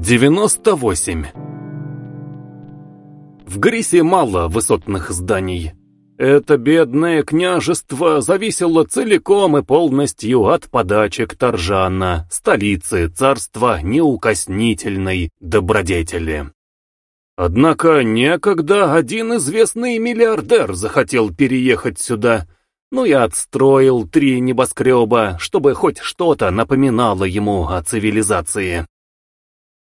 98. В Грисе мало высотных зданий. Это бедное княжество зависело целиком и полностью от подачек Торжана, столицы царства неукоснительной добродетели. Однако некогда один известный миллиардер захотел переехать сюда, ну и отстроил три небоскреба, чтобы хоть что-то напоминало ему о цивилизации.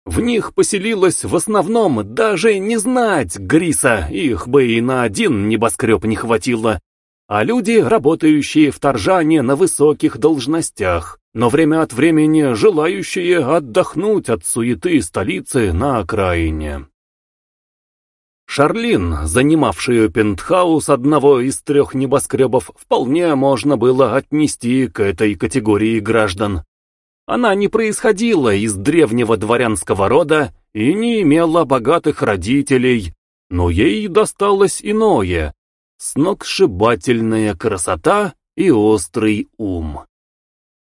В них поселилось в основном даже не знать Гриса, их бы и на один небоскреб не хватило, а люди, работающие в Торжане на высоких должностях, но время от времени желающие отдохнуть от суеты столицы на окраине. Шарлин, занимавшую пентхаус одного из трех небоскребов, вполне можно было отнести к этой категории граждан. Она не происходила из древнего дворянского рода и не имела богатых родителей, но ей досталось иное — сногсшибательная красота и острый ум.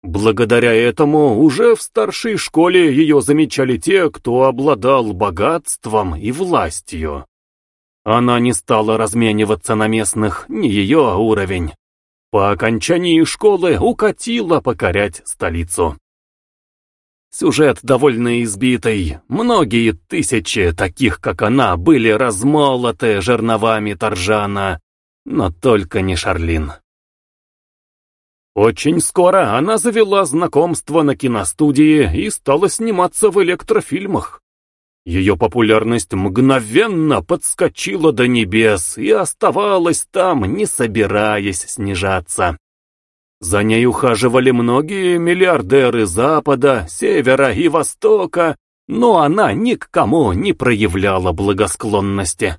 Благодаря этому уже в старшей школе ее замечали те, кто обладал богатством и властью. Она не стала размениваться на местных, не ее уровень. По окончании школы укатила покорять столицу. Сюжет довольно избитый. Многие тысячи, таких как она, были размолоты жерновами Торжана, но только не Шарлин. Очень скоро она завела знакомство на киностудии и стала сниматься в электрофильмах. Ее популярность мгновенно подскочила до небес и оставалась там, не собираясь снижаться. За ней ухаживали многие миллиардеры Запада, Севера и Востока, но она ни к кому не проявляла благосклонности.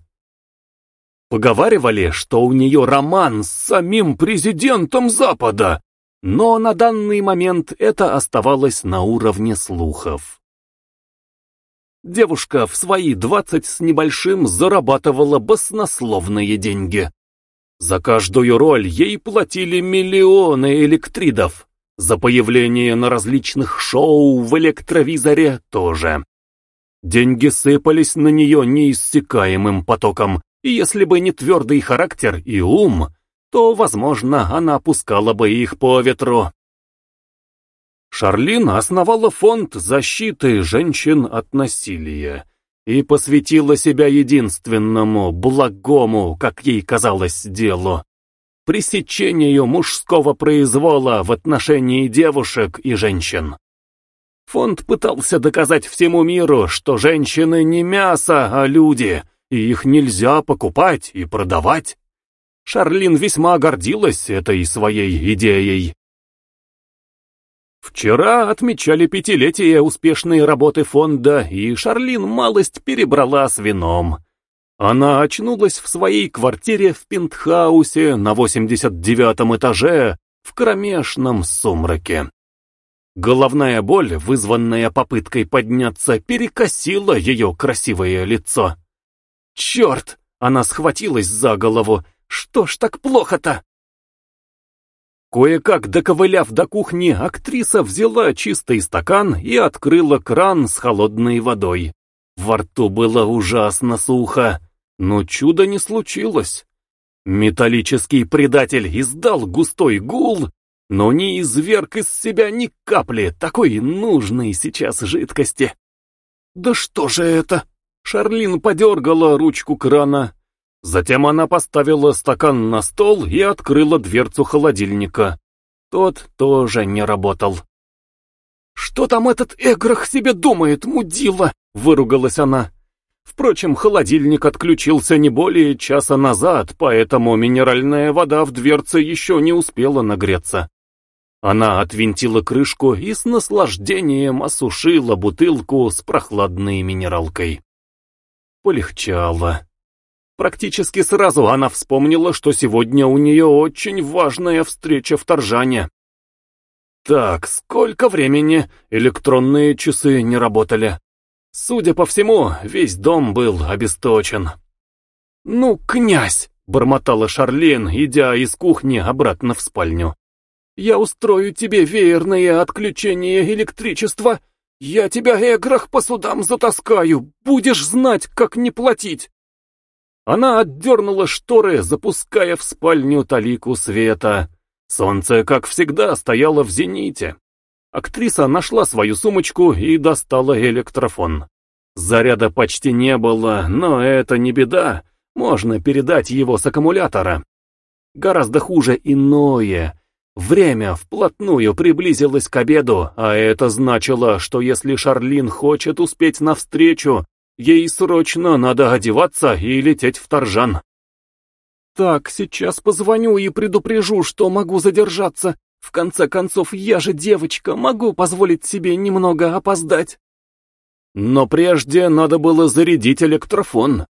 Поговаривали, что у нее роман с самим президентом Запада, но на данный момент это оставалось на уровне слухов. Девушка в свои двадцать с небольшим зарабатывала баснословные деньги. За каждую роль ей платили миллионы электридов. За появление на различных шоу в электровизоре тоже. Деньги сыпались на нее неиссякаемым потоком, и если бы не твердый характер и ум, то, возможно, она опускала бы их по ветру. Шарлин основала фонд защиты женщин от насилия и посвятила себя единственному, благому, как ей казалось, делу — пресечению мужского произвола в отношении девушек и женщин. Фонд пытался доказать всему миру, что женщины не мясо, а люди, и их нельзя покупать и продавать. Шарлин весьма гордилась этой своей идеей. Вчера отмечали пятилетие успешной работы фонда, и Шарлин малость перебрала с вином. Она очнулась в своей квартире в пентхаусе на 89 этаже в кромешном сумраке. Головная боль, вызванная попыткой подняться, перекосила ее красивое лицо. «Черт!» — она схватилась за голову. «Что ж так плохо-то?» Кое-как доковыляв до кухни, актриса взяла чистый стакан и открыла кран с холодной водой. Во рту было ужасно сухо, но чуда не случилось. Металлический предатель издал густой гул, но не изверг из себя ни капли такой нужной сейчас жидкости. «Да что же это?» Шарлин подергала ручку крана. Затем она поставила стакан на стол и открыла дверцу холодильника. Тот тоже не работал. «Что там этот Эграх себе думает, мудила?» — выругалась она. Впрочем, холодильник отключился не более часа назад, поэтому минеральная вода в дверце еще не успела нагреться. Она отвинтила крышку и с наслаждением осушила бутылку с прохладной минералкой. Полегчало. Практически сразу она вспомнила, что сегодня у нее очень важная встреча в Торжане. Так, сколько времени электронные часы не работали? Судя по всему, весь дом был обесточен. «Ну, князь!» — бормотала Шарлин, идя из кухни обратно в спальню. «Я устрою тебе веерное отключение электричества, Я тебя, эграх, по судам затаскаю, будешь знать, как не платить. Она отдернула шторы, запуская в спальню талику света. Солнце, как всегда, стояло в зените. Актриса нашла свою сумочку и достала электрофон. Заряда почти не было, но это не беда, можно передать его с аккумулятора. Гораздо хуже иное. Время вплотную приблизилось к обеду, а это значило, что если Шарлин хочет успеть навстречу, ей срочно надо одеваться и лететь в Торжан. «Так, сейчас позвоню и предупрежу, что могу задержаться. В конце концов, я же девочка, могу позволить себе немного опоздать». Но прежде надо было зарядить электрофон.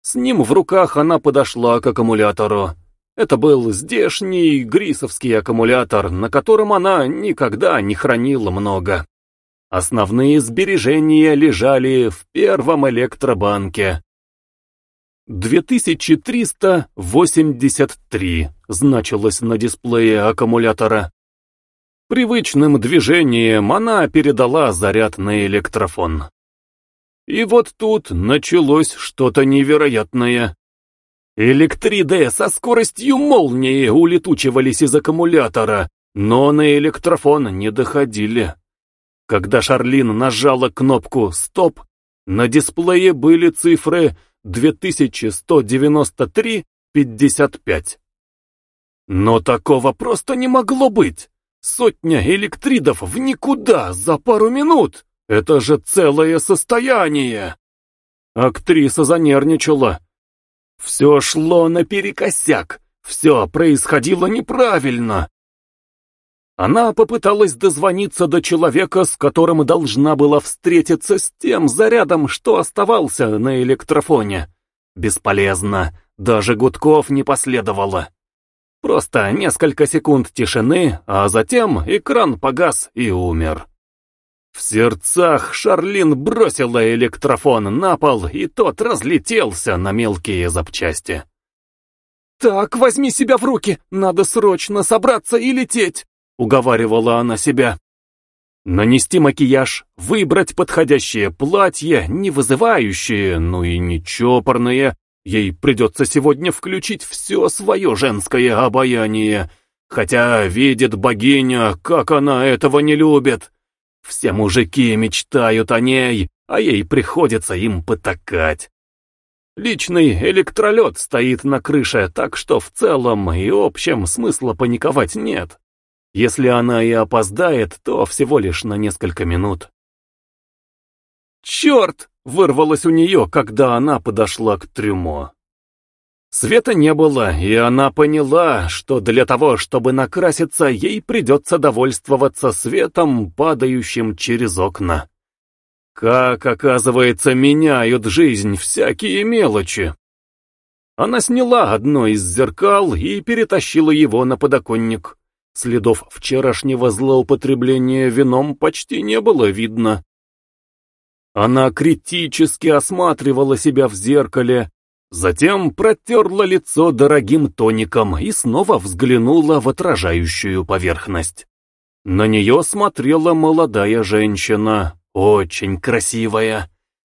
С ним в руках она подошла к аккумулятору. Это был здешний грисовский аккумулятор, на котором она никогда не хранила много. Основные сбережения лежали в первом электробанке. 2383 значилось на дисплее аккумулятора. Привычным движением она передала заряд на электрофон. И вот тут началось что-то невероятное. Электриды со скоростью молнии улетучивались из аккумулятора, но на электрофон не доходили. Когда Шарлин нажала кнопку «Стоп», на дисплее были цифры 2193-55. Но такого просто не могло быть. Сотня электридов в никуда за пару минут. Это же целое состояние. Актриса занервничала. Все шло наперекосяк. Все происходило неправильно. Она попыталась дозвониться до человека, с которым должна была встретиться с тем зарядом, что оставался на электрофоне. Бесполезно, даже гудков не последовало. Просто несколько секунд тишины, а затем экран погас и умер. В сердцах Шарлин бросила электрофон на пол, и тот разлетелся на мелкие запчасти. «Так, возьми себя в руки, надо срочно собраться и лететь», — уговаривала она себя. Нанести макияж, выбрать подходящее платье, не вызывающее, ну и не чопорное, Ей придется сегодня включить все свое женское обаяние, хотя видит богиня, как она этого не любит. Все мужики мечтают о ней, а ей приходится им потакать. Личный электролет стоит на крыше, так что в целом и общем смысла паниковать нет. Если она и опоздает, то всего лишь на несколько минут. «Черт!» — вырвалось у нее, когда она подошла к трюмо. Света не было, и она поняла, что для того, чтобы накраситься, ей придется довольствоваться светом, падающим через окна. Как, оказывается, меняют жизнь всякие мелочи. Она сняла одно из зеркал и перетащила его на подоконник. Следов вчерашнего злоупотребления вином почти не было видно. Она критически осматривала себя в зеркале, затем протерла лицо дорогим тоником и снова взглянула в отражающую поверхность. На нее смотрела молодая женщина, очень красивая.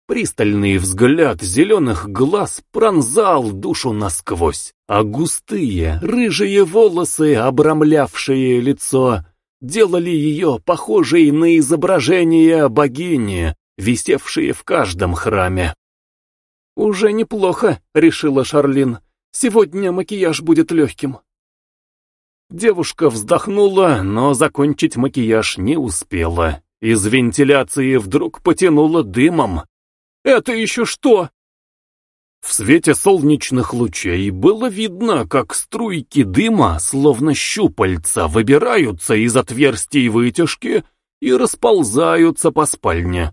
Пристальный взгляд зеленых глаз пронзал душу насквозь, а густые, рыжие волосы, обрамлявшие лицо, делали ее похожей на изображение богини, висевшие в каждом храме. «Уже неплохо», — решила Шарлин. «Сегодня макияж будет легким». Девушка вздохнула, но закончить макияж не успела. Из вентиляции вдруг потянуло дымом. «Это еще что?» В свете солнечных лучей было видно, как струйки дыма, словно щупальца, выбираются из отверстий вытяжки и расползаются по спальне.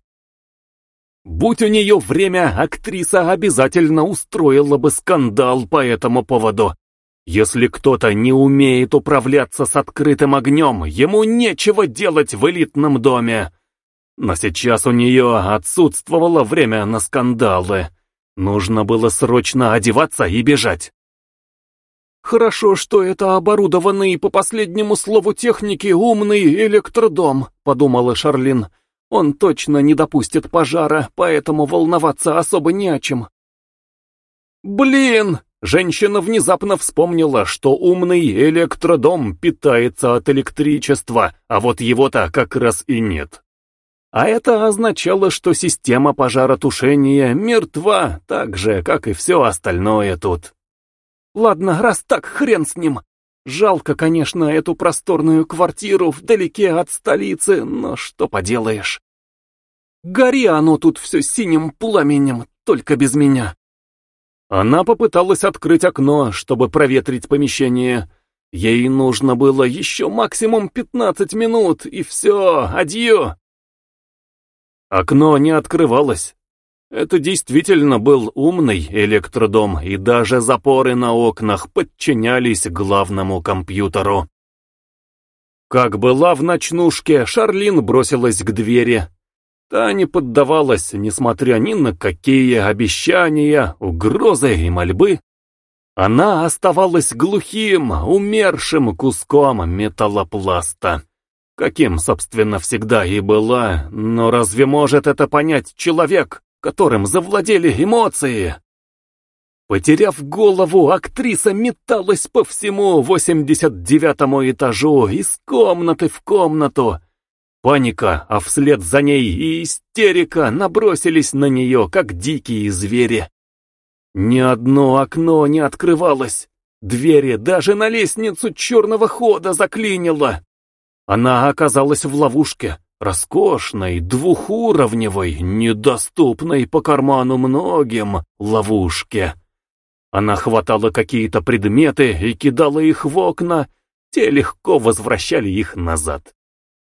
Будь у нее время, актриса обязательно устроила бы скандал по этому поводу. Если кто-то не умеет управляться с открытым огнем, ему нечего делать в элитном доме. Но сейчас у нее отсутствовало время на скандалы. Нужно было срочно одеваться и бежать. «Хорошо, что это оборудованный по последнему слову техники умный электродом», — подумала Шарлин. Он точно не допустит пожара, поэтому волноваться особо не о чем. Блин! Женщина внезапно вспомнила, что умный электродом питается от электричества, а вот его-то как раз и нет. А это означало, что система пожаротушения мертва, так же, как и все остальное тут. Ладно, раз так, хрен с ним. Жалко, конечно, эту просторную квартиру вдалеке от столицы, но что поделаешь. Гори оно тут все синим пламенем, только без меня. Она попыталась открыть окно, чтобы проветрить помещение. Ей нужно было еще максимум 15 минут, и все, адьё. Окно не открывалось. Это действительно был умный электродом, и даже запоры на окнах подчинялись главному компьютеру. Как была в ночнушке, Шарлин бросилась к двери. Та не поддавалась, несмотря ни на какие обещания, угрозы и мольбы. Она оставалась глухим, умершим куском металлопласта. Каким, собственно, всегда и была, но разве может это понять человек, которым завладели эмоции? Потеряв голову, актриса металась по всему 89-му этажу, из комнаты в комнату. Паника, а вслед за ней и истерика набросились на нее, как дикие звери. Ни одно окно не открывалось. Двери даже на лестницу черного хода заклинило. Она оказалась в ловушке, роскошной, двухуровневой, недоступной по карману многим ловушке. Она хватала какие-то предметы и кидала их в окна, те легко возвращали их назад.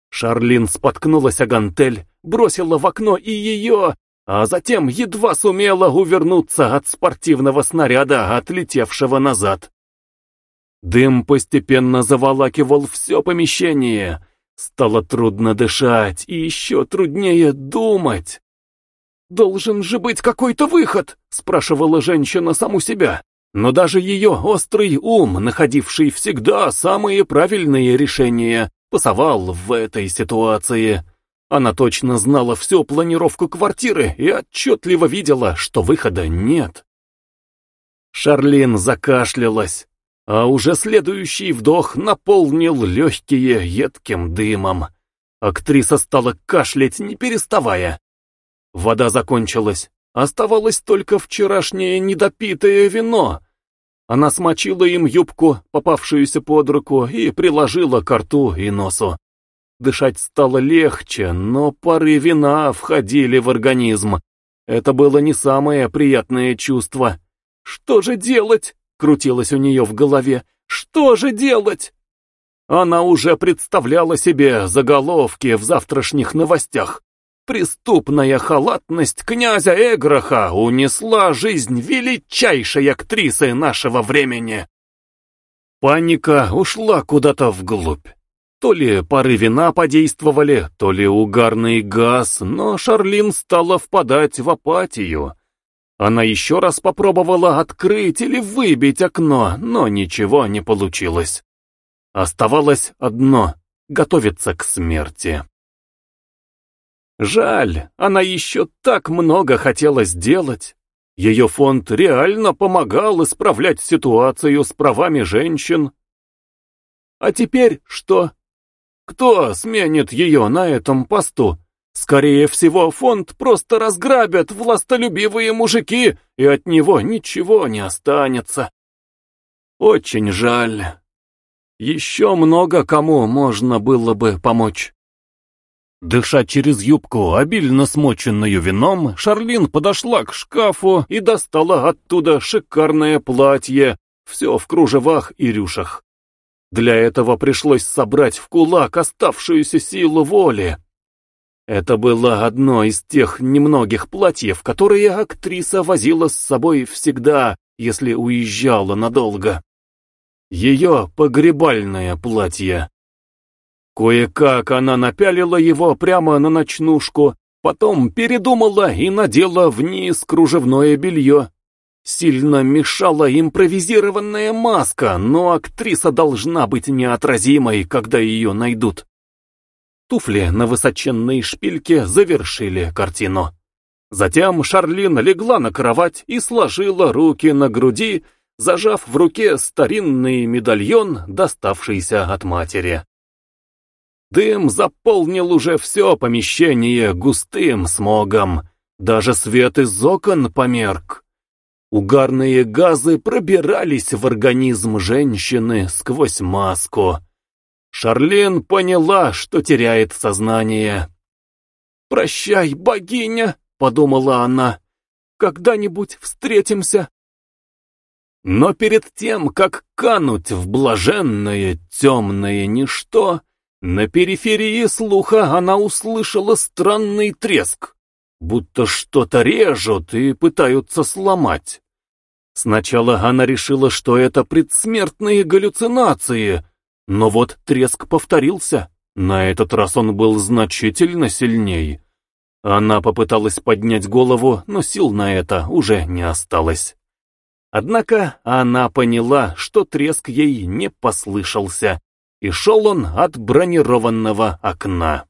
Шарлин споткнулась о гантель, бросила в окно и ее, а затем едва сумела увернуться от спортивного снаряда, отлетевшего назад. Дым постепенно заволакивал все помещение. Стало трудно дышать и еще труднее думать. «Должен же быть какой-то выход!» — спрашивала женщина саму себя. Но даже ее острый ум, находивший всегда самые правильные решения, пасовал в этой ситуации. Она точно знала всю планировку квартиры и отчетливо видела, что выхода нет. Шарлин закашлялась а уже следующий вдох наполнил легкие едким дымом. Актриса стала кашлять, не переставая. Вода закончилась. Оставалось только вчерашнее недопитое вино. Она смочила им юбку, попавшуюся под руку, и приложила к рту и носу. Дышать стало легче, но пары вина входили в организм. Это было не самое приятное чувство. Что же делать? Крутилось у нее в голове. Что же делать? Она уже представляла себе заголовки в завтрашних новостях. Преступная халатность князя Эгроха унесла жизнь величайшей актрисы нашего времени. Паника ушла куда-то вглубь. То ли пары вина подействовали, то ли угарный газ, но Шарлин стала впадать в апатию. Она еще раз попробовала открыть или выбить окно, но ничего не получилось. Оставалось одно — готовиться к смерти. Жаль, она еще так много хотела сделать. Ее фонд реально помогал исправлять ситуацию с правами женщин. А теперь что? Кто сменит ее на этом посту? Скорее всего, фонд просто разграбят властолюбивые мужики, и от него ничего не останется. Очень жаль. Еще много кому можно было бы помочь. Дыша через юбку, обильно смоченную вином, Шарлин подошла к шкафу и достала оттуда шикарное платье, все в кружевах и рюшах. Для этого пришлось собрать в кулак оставшуюся силу воли. Это было одно из тех немногих платьев, которые актриса возила с собой всегда, если уезжала надолго. Ее погребальное платье. Кое-как она напялила его прямо на ночнушку, потом передумала и надела вниз кружевное белье. Сильно мешала импровизированная маска, но актриса должна быть неотразимой, когда ее найдут. Туфли на высоченной шпильке завершили картину. Затем Шарлин легла на кровать и сложила руки на груди, зажав в руке старинный медальон, доставшийся от матери. Дым заполнил уже все помещение густым смогом, даже свет из окон померк. Угарные газы пробирались в организм женщины сквозь маску. Шарлин поняла, что теряет сознание. «Прощай, богиня!» — подумала она. «Когда-нибудь встретимся». Но перед тем, как кануть в блаженное темное ничто, на периферии слуха она услышала странный треск, будто что-то режут и пытаются сломать. Сначала она решила, что это предсмертные галлюцинации, но вот треск повторился. На этот раз он был значительно сильней. Она попыталась поднять голову, но сил на это уже не осталось. Однако она поняла, что треск ей не послышался, и шел он от бронированного окна.